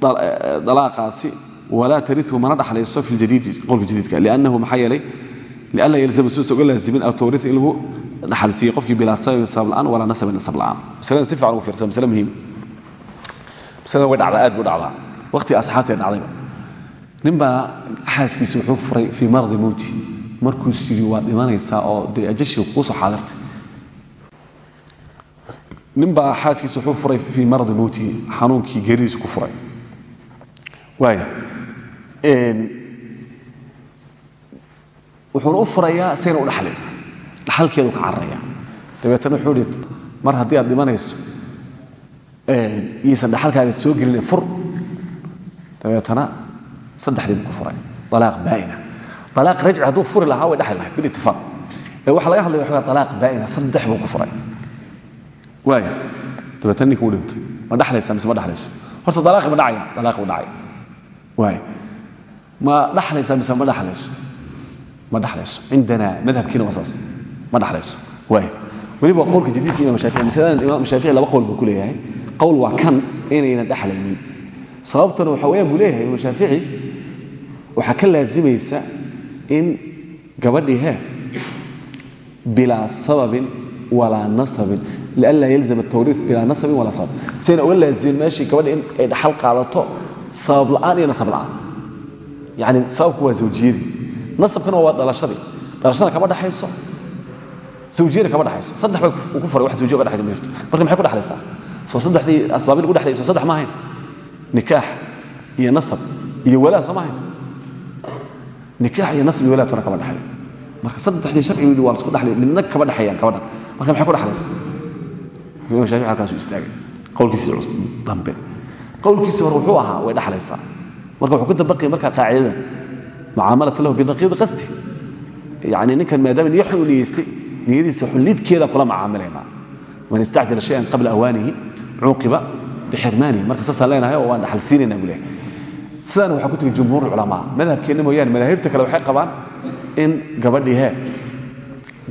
Speaker 1: dalaaqaasi walaa tarihu mana dhaxlayso fi ljadiidi qowlka jadiidka liannahu maxaa yeelay lianla yalzama suusa uga laazimin aw tawriih in lagu dhaxalsiiyo qofkii bilaa sababin sabab la'aan walaa nasabin nasab la'aan masalada si fiican ugu fiirsa masale muhiim masalada way dhacdaa aad buu dhacdaa waqti asxaabtee dhacdayba ninbaa xaaskiisa wuxuu furay fii maradi mowti markuu siri waa dhimanaysaa oo dee ajashii kuu soo xaadirtay ninbaa xaaskiisa wuxuu furay fii maradi mowtihi xanuunkii geeridiisu ku furay waaya wuxuuna u furayaa sayna u dhaxlin. Dhaxalkeedu ka cararaya. Dabeetana wuxuu ihi mar haddii aad dhimanayso iyaysan dhaxalkaaga soo gelina fur. Dabeetana saddexdii buu ku furay. Alaaq baa'ina. Alaaq rajci hadduu furi lahaa way dhexli lahay bilitifaaq ee waxaa laga hadlaya waxaa alaaq baa'ina saddex buu ku furay. Waaya dabeetana ninka uu dhintay. Ma dhaxlaysaa mise ma dhaxlayso? Horta dalaaqi ma dhacaya dalaaqi u dhacay. Waaya ma dhaxlaysaa mise ma dhaxlayso ma dhaxlayso. Cindana madhabkiina waa saas. Ma dhaxlayso. Waaya weliba qowlka jadiidka imam shaafici masaladan imam shaafici laba qowl buu ku leeyahay. Qowl waa kan inaynan dhaxlaynin. Sababtuna waxa weeyaan buu leeyahay imam shaafici waxaa ka laazimaysa in gabadhii he bilaa sababin walaa nasabin. Lianlaa yalzam atawriid bilaa nasabin walaa sabab. Sayna uga laazimin meeshii gabadhi in ay dhaxal qaadato sabab la'aan iyo nasab la'aan. Yacni sababku waa zawjiyadii nasabkana waa dhalashadii. Dhalashada kama dhaxayso. Zawjiyada kama dhaxayso. Saddex bay ku furay wax zawjiya uga dhaxaysa ma jirto. Marka maxay ku dhaxlaysaa? Soo saddexdii asbaabin ugu dhexlayso saddex ma ahayn. Nikaax iyo nasab iyo walaa soo ahayn. Nikaax iyo nasab iyo walaa tona kama dhaxayo marka saddexdii sharcigu waa lasku dhaxlay. Midna kama dhaxayaan gabadhan marka maxay ku dhaxlaysaa? Imam shaafici halkaasuu istaagay. Qowlkiisii dambe. Qowlkiisii wuxuu ahaa way dhaxlaysaa. Marka wuxuu ku dabaqaya markaa qaacidada mucaamalata lahu binaqiidi qasdi yani ninkan maadaama niyo xun u niyeystay niyadiisa xunlidkeeda kula macaamilaynaa man istacjala shayan qabla awaanihi cuuqiba bixirmaanihi marka saasaan leenahay oo waan dhaxal siinayna buu leeyahay sidaan waxaa ku tegay jumhuur culamaa madhabkeenna mooyaane madaahibta kale waxay qabaan in gabadhii he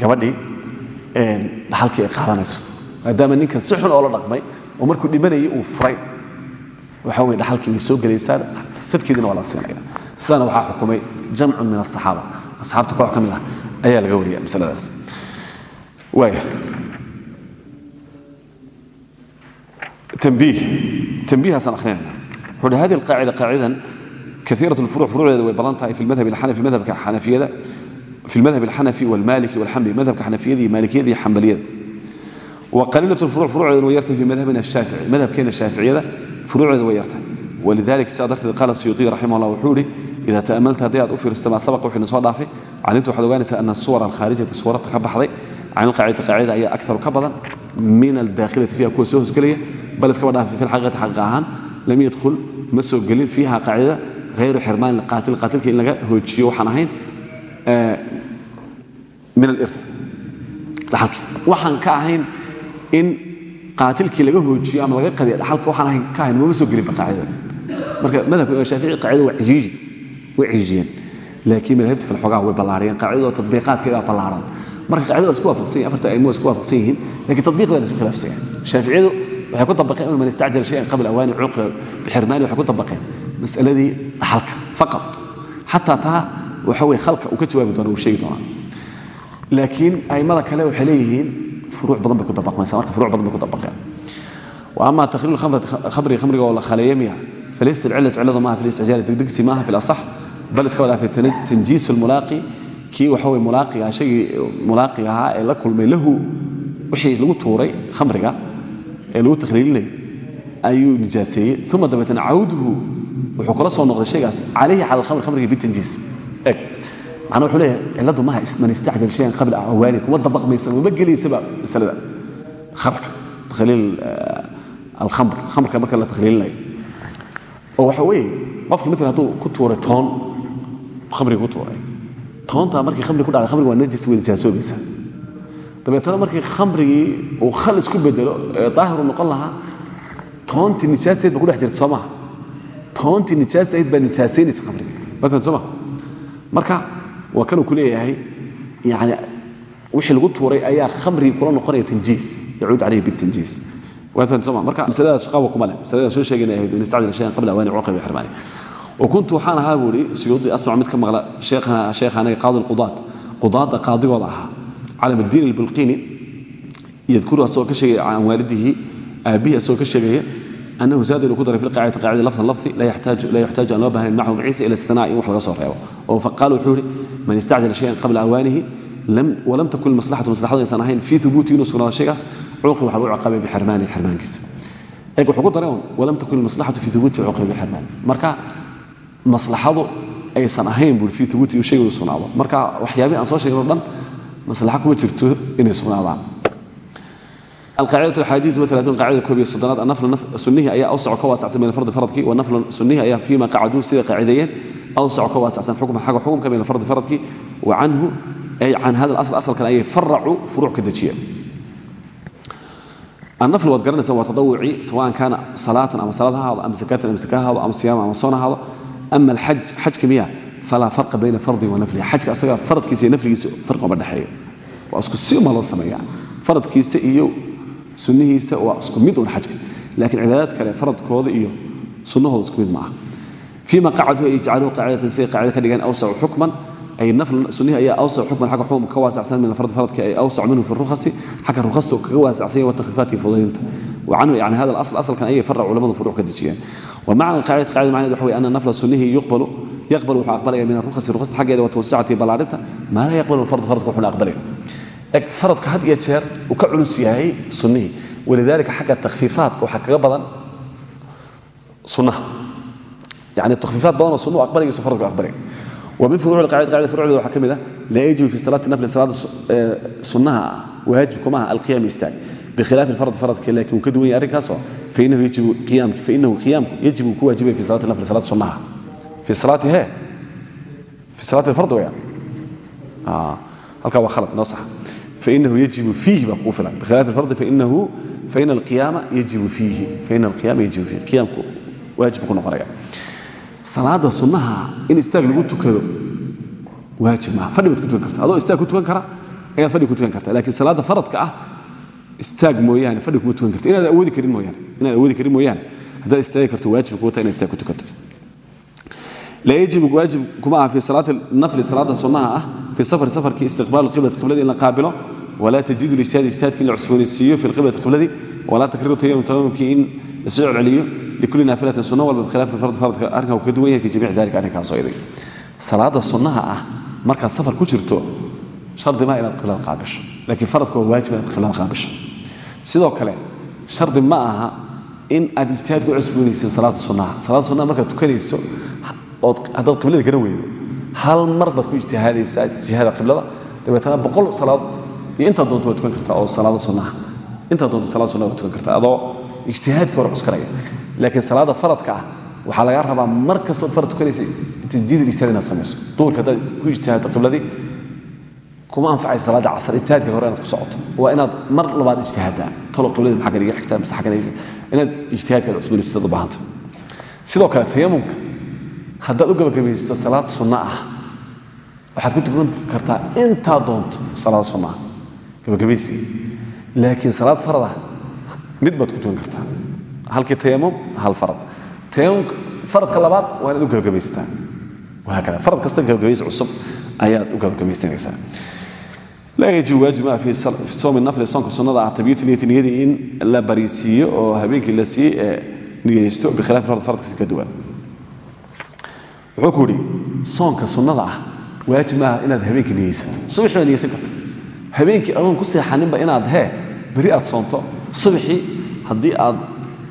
Speaker 1: gabadhii dhaxalkii ay qaadanayso maadaama ninkan si xun oo la dhaqmay oo markuu dhimanayay uu furay waxa weye dhaxalkii way soo gelaysaa sadkeediina waa la siinaya sidaana waxaa xukumay jamcun min asaxaaba asxaabta koox ka mid ah ayaa laga wariya masaladaas waaya تنبيه تنبيه حسن أخينا حول هذه القاعدة قاعدة كثيرة الفروع فروع ويبلانتها في المذهب الحنفي مذهب كحنفية في المذهب الحنفي والمالكي والحنبلي مذهب كحنفية مالكية حنبلية وقليلة الفروع فروع ويرتها في walidalik sidaa darteed qaala siyuudiy raximah llah wuxuu idhi ida ta'amalta haddii aad u fiiristo maa sabaqa wxina soo dhaafay calinta waxaad ogaanaysaa ana asuwar alkhaarijati suwarata ka baxday can ilqaacida qaacida ayaa aktaru ka badan min aldakhilati fiiha kuwa soo hosgelaya bal iskaba dhaafay fi lxaqiiqati xaqiiqa ahaan lam yadkhul ma soo gelin fiiha qaacida hayru xirmaani qaatil qaatilka in laga hoojiyo waxaan ahayn min aliri dhaxalki waxaan ka ahayn in qaatilkii laga hoojiyo ama laga qadiya marka madhabka imaam shaafici qaacida waa cijiiji way cijiijiyeen laakiin madaahibta kale xoogaa way ballaariyeen. Qaacidadoo tadbiiqaadkeeda ballaaran. Marka qaacida waa isku waafaqsan yihiin afarta aimo isku waafaqsan yihiin lakiin tadbiiqda la isku khilaafsan yahay shaaficiyadu waxay ku dabaqeen man istacjala shayan qabla awaani cuuqiba bixirmaani waxay ku dabaqeen mas'aladii dhaxalka faqat. Xataa taa waxa weye khalka uu ka jawaabi doona uu sheegi doonaa. Laakiin aimada kale waxay leeyihiin furuuc badan bay ku dabaqmaysa marka furuuc badan bay ku dabaqeen. Wa ama takhliil khamri khamriga oo la khaleeya miya falaysa alcillatu cilladu maaha fi listicjaali degdegsi maaha fi lasax bal iska wadaafay tanjiisu lmulaaqi kii waxa weye mulaaqiga shaygii mulaaqiga ahaa ee la kulmay lahu wixii lagu tuuray khamriga ee lagu takhliilinay ayuu nijaaseeyey uma dabeetana cawduhu wuxuu kula soo noqday shaygaas calayhi cala alkhamri khamriga bitanjiis eg macnaa wuxuu leeyahay cilladu maaha man istacjal shayan qabla awaani kuma dabaqmaysa mama gelaysaba masalada khamrka takhliil alkhamr khamrka marka la takhliilinayo oo waxa weeye qofka matalan hadduu ku tuuray toon khamriga ku tuuray. Toontaa markii khamri ku dhacday khamriga waa najis way nijaasoobaysa dabeetana markii khamrigii uu khal isku bedelo ee daahiru noqon lahaa toontii nijaasteed ba ku dhex jirta soo maaha toontii nijaastayd baa nijaasaynaysa khamriga. Marka waa kanuu ku leeyahay yani wixii lagu tuuray ayaa khamrigii kula noqonaya tanjiis yacuud calayhi bitanjiis unt waxaan ahaa buui suyuudi asmac mid ka maqla sheekhanaga qaadi qudaad. Qudaadda qaadigooda ahaa calam addiin albulqiini yadkuru asagoo ka sheegaya can waalidihi aabbihi asagoo ka sheegaya annahu zaada inuu ku daray filqaacida qaacida lafdan lafdi laa yuxtaaju aan loo bahnayn macahu maciisa ila istina'a in wax laga soo reebo. Oo faqaala wuxuu yidhi man istacjala shayan qabla awaanihi walam takun maslaxatu maslaxadu aysan ahayn fii ubuuti inuu sugnaado shaygaas cuuqi waxba u ciqaabay bixirmaani xirmaankiisa eeg wuxuu ku daray un walam takun ilmaslaxatu fii hubuuti cuuqiba bixirmaani marka maslaxadu aysan ahayn buuri fii hubuuti inuu shayga u sugnaado marka waxyaabihi aan soo sheegno dhan maslaxo kuma jirto inay sugnaadaan alaacidatu axaadiidu aaaun qacida koob iyo soddonaad anaflu sunnihii ayaa awsaco ka waasacsan bayna fardi faradkii wanaflu sunnihii ayaa fiima qacaduu sida qaacideeyeen awsaco ka waasacsan xukman xagga xukumka bayna fardi faradkii wa canhu ay can hada alasal asalkan ayay faracuu furuuc ka dejiyeen anafl waad garanaysa waa taawucii sawaan kaana salaatan ama salaad ha haado ama sakatan ama saka ha haado ama siyaam ama soon ha haado ama alxaj xajka miya falaa farqa bayna fardin wa naflihi xajka asaga faradkiisa iyo nafligiisa farqi uma dhexeeyo waa isku si uma loo sameeya faradkiisa iyo sunnihiisa waa isku mid un xajka laakiin cibaadaad kale faradkooda iyo sunnahooda isku mid ma aha fii ma qacadu ay nafl sunihii ayaa awsac xukman agga xukumka ka waasacsan min fardi faradka ay awsac minhu fi rukhasi xagga rukhasta oo kaga waasacsanya wa takhriifaati fudaydinta wacanhu yani hada alasl asalkan ayay farac culamadu furuuc ka dejiyaan wa macna qaacidata qacida macneed waxa wey ana nafla sunihii yuqbalu yaqbal wuxuu aqbalaya min arukhasi rukhasta xaggeeda wa tawsacati ballaarinta maa laa yaqbalu lfardu faradka wuxuuna aqbalaya eg faradku had iyo jeer uu ka culus yahay sunnihii walidaalika xagga takhfiifaadka waxaa kaga badan sunnaha yani takhfiifaad badanoo sunnuhu aqbalayayso faradku aqbalaya min furuucicada furucda waxaa ka mid a laa yajibu fi salaati nafli salaada sunnaha ah waajib kuma aha alqiyaam istaag bikhilaafi farad faradka laakiin wuu ka duwan yahay arrinkaasoo fainahu qiyaamku yajibu ku waajibaya fi salaati nafli salaada sunnaha. Fi salaati hee fi salaati fard weeyaan ah, halkaa waa khalad noo sax. Fainahu yajibu fiihi baa kugu filan. Bikhilaafi fardi fainahu faina alqiyaama yajibu fiihi. Faina alqiyaama yajibu fiihi. Qiyaamku waajib ku noqonaya salaada sunnaha in istaag lagu tukado waajib maaha fadhi ku tukan karta adoo istaag ku tukan kara ayaad fadhi ku tukan karta lakiin salaada faradka ah istaag mooyaane fadhi kuma tukan karta. Inaad awoodi karin mooyaane. Inaad awoodi karin mooyaane. Haddaad istaagi karto waajib kuu tahay inaad istaag ku tukato laa yajibu waajib kuma aha fii salaati nafli salaada sunnaha ah fii safari safarkii istiqbaalu qiblati qibladii in la qaabilo. Walaa tajiidu lijtihaad ijtihaadkii la cusboonaysiiyo fi lqiblati qibladii walaa takriiru tayamum tayamumkii in la soo celceliyo likuli naafilatin sunno walba bkhilaafi fardi fardka arrinka uu ka duwan yahay fi jamiici dalika arrinkaasoo idig salaadda sunnaha ah markaad safar ku jirto shardi ma inaad qiblada qaabisho laakiin faradka waa waajib inaad qiblada qaabisho sidoo kale shardi ma aha in aad ijtihaadka u cusboonaysin salaadda sunnaha salaadda sunnaha markaad tukanayso ood haddaad qiblada gara weydo hal mar baad ku ijtihaadaysaa jihada qiblada dabeetana boqol salaad iyo intaad doonto waad tukan kartaa oo salaada sunnaha intaad doonto salaada sunnaha waad laakiin salaada faradka ah waxaa lagaa rabaa mar kastood farad tukanaysa tajdiid ijtihaad inaad samayso. Duhurka haddaad ku ijtihaadto qibladii kuma anfacay salaada casr. Ijtihaadka hore inaad ku socoto. Waa inaad mar labaad ijtihaadaa tolo qiblada maxaa kaniga xigtaa mise xagga inaad ijtihaadka cusboonaysid u baahanta sidoo kale tayamumka haddaad u gabagabaysto salaad sunno ah waxaad ku tukan kartaa intaa doonto salaad sunno ah. Gabagabaysiga laakiin salaad farad ah mid baad ku tukan kartaa halkii tayamum hal farad. Tayamumka faradka labaad waa inaad u gabagabaystaa wahaakada farad kasta gabagabaysi cusub ayaad u gabagabaysanaysaa laa yajibu waajib maa fi soomi nafli soonka sunnada ah niyati niyadii in la bariisiiyo oo habeenkii la sii niyeysto bikhilaaf farad faradkasi ka duwan. Wuxuu ku yidhi soonka sunnada ah waajib maaha inaad habeenkii niyeysato subaxii baad niyeysan karta. Habeenkii adoon ku seexaninba inaad hee beri aad soonto. Subaxii haddii aad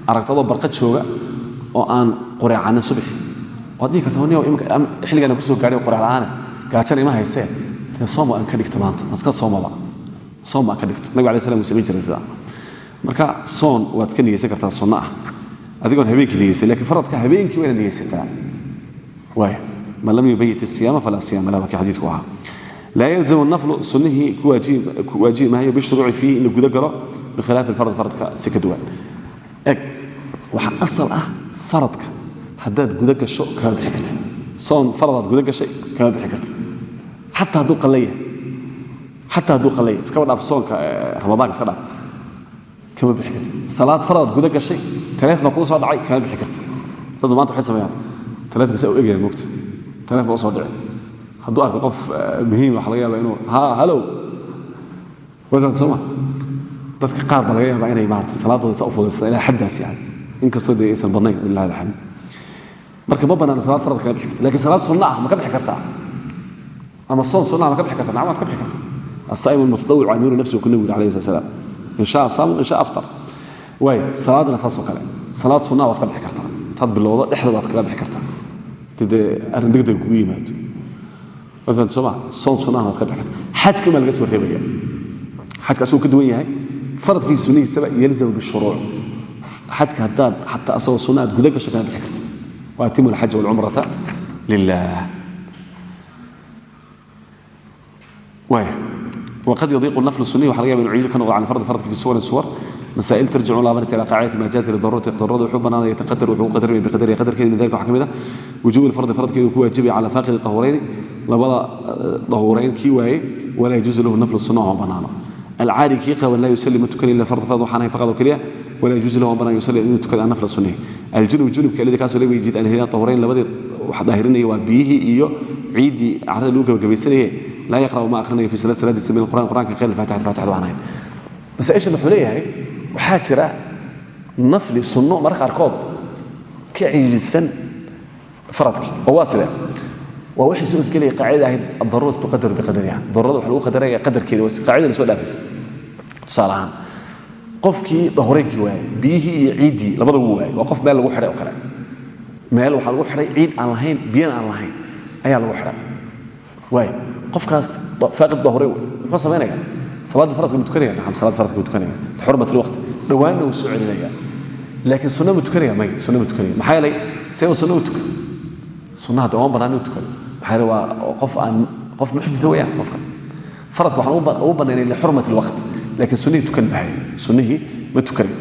Speaker 1: aragtadoo barqa jooga oo aan qureecanin subaxi. Waad dhihi karta ni xilligaana ku soo gaadhay qureela'aane gaajana ima haysee soom aan ka dhigta maanta. Aska soomaba. Soom ka dhigto. Nabig ala slam uu jiray sidaa. Marka soon waad ka nigaysan kartaa sunno ah. Adigoon habeenkii nigaysay lakiin faradka habeenkii wayna nigaysataa waay man lam yubayit asiyaama falaa siyaama lah markii xadiidku ahaa. Laa yalzamu naflu sunnihii kuwaajibi maayo bishuruuci fiihi in la guda galo bikhilaafi farad faradka si ka waxaa asal ah faradka. Haddaad guda gasho kama bixi kartid. Soon faradaad guda gashay kama bixi kartid. Xataa hadduu qalaya xataa hadduu qalaya iskaba dhaaf soonka ramadaanka iska dhaaf. Kama bixi kartid. Salaad faradaad guda gashay taleefna kuu soo dhacay kama bixi kartid. Dadu maanta waxay sameeyaan. Taleefonka saa u egayaan mogta taleefon u soo dhici hadduu arko qof muhiim waxa laga yaaba inuu ha hallow wadan sooma dadka qaar baa laga yaabaa inay maarata salaadooda saa u fudaysada ilaa xaddaas yani inkastoo dee aysan badnayn lillahi alxamd marka ma banaana salaad farad kaga bixi karta salaad sunna ah ma ka bixi kartaa ama soon sunna ah ma ka bixi kartaa nacam waad ka bixi kartaa asaa'imu almutadawicu amiiru nafsigu ku nabi alayhi salaam. In shaa saam in shaa aftar. Waay salaadana saasoo kale. Salaad sunna waad ka bixi kartaa intaad bilowdo dhexda waad kaga bixi kartaa dee arrin degdeg kugu yimaado. Maalan sooma soon sunnahan waad ka bixi kartaa xajka maa laga soo reebaya. Xajka asagoo ka duwan yahay. Faradkii sunnihiisaba yalzamu bishuruuc xajka hadaad xataa asagoo sunna aad guda gasho kaa bixi karta. Waatimu alxaja walcumrata lilah wqad yadiiqu nafl suniy waxa laga yaba inu ciidu ka noqdo can fardi fardka fi suwarin suwar. Masaa'il tarjicuun laabanaysa ila qaacidati maajazi lidarurati darurada wuxuu bannaanaya yataqadar wuxuu u qadarmaya biqadarihi qadarkeeda min dalika waxaa ka mid ah wujuubi lfardi fardka inuu ku waajibaya cala faaqidi tahurayni. Labada eh, dahuurayn kii waaye walaa yajuuzu lahu naflu sunna ooma bannaano alcaadi kii qaban laa yusalli ma tukan ila fardi fard waxaan ahayn faqad oo keliya walaa yajuusu lahu amran yusalli inuu tukada an nafla sunnihi aljunub junubka alladii kaasoo lam yajid an hidaan tahurayn labadii wax daahirinaya waa biyihii iyo ciiddii carrada lagu gabagabaysanaye laa yaqra'u ma akhrinayo fii salaati salaadiisa min alqur'an qur'anka khayr alfaatixati faatixadu aan ahayn masaa-ishan wuxuu leeyahay waxaa jira nafli sunno mararka qaarkood ka ciijisan faradkii oo waa sidee waa waxay soo isgelaya qaacidada ahayd adaruuratu tuqadaru biqadariha daruurada waxa lagu qadaraya qadarkeeda waa qaacidada la soo dhaafaysa tusaale ahaan qofkii dahoreynkii waayey biyihii iyo ciiddii labada wuu waayey waa qof meel lagu xidhay oo kale. Meel waxaa lagu xidhay ciid aan lahayn biyana aan lahayn ayaa lagu xidhay waay. Qofkaas faaqid dahore wey muxuu samaynaya salaadda faradka ma tukanaya? Nacam salaad faradka ma tukanaya. Xurmat alwaqti dhowaanna wuu soo celinaya. Laakiin sunna ma may? Sunna ma tukanaya. Maxaa yeelay see uu sunna u tukan? Sunnaha dee u waa qof aan qof muxdita weeyaan qofka. Faradka waxaan ugu bannaynay lixurmat laakiin sunnihii tukan mahayo sunnihii ma tukanin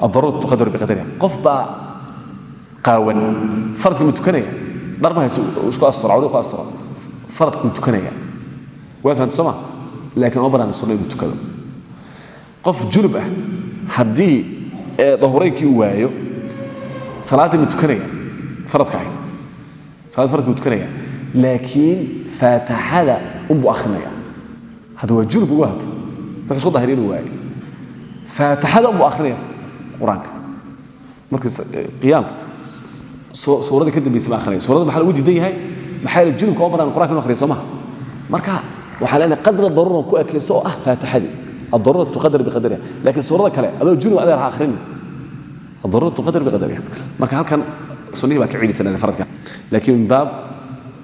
Speaker 1: addaruura tuqadaru biqadariha qof baa qaawan faradka ma tukanaya dharmaha isku asturo cawdo ku asturo faradka ma tukanaya waa fahanta soo laakiin uma banaana sunna tukado qof junub ah haddii dahureynkii uu waayo salaaddii ma tukanaya faradka ahayd salaad faradka ma tukanaya laakiin faataxada unbuu akhrinaya hadda waa junub ugu wuxuu isku dahir inuu waayo faatixada unbuu akrinaya qur-aanka marka qiyaamka suuradii ka dambaysa ba akrinaya suuradda maxaa lagu diidan yahay maxaa yeele junubka oo banaan qur'anka inu akhriya soo maha marka waxaa leenahay qadra daruura ku ekayso oo ah faatixadii الضرورة تقدر بقدرها لكن سورة كلا هذا جنوب أدار آخرين الضرورة تقدر بقدرها ما كان كان سنيه بقى عيد سنة فرد لكن من باب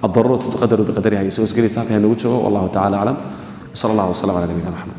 Speaker 1: الضرورة تقدر بقدرها يسوس قري ساكن نوجه والله تعالى أعلم وصلى الله وسلم على نبينا محمد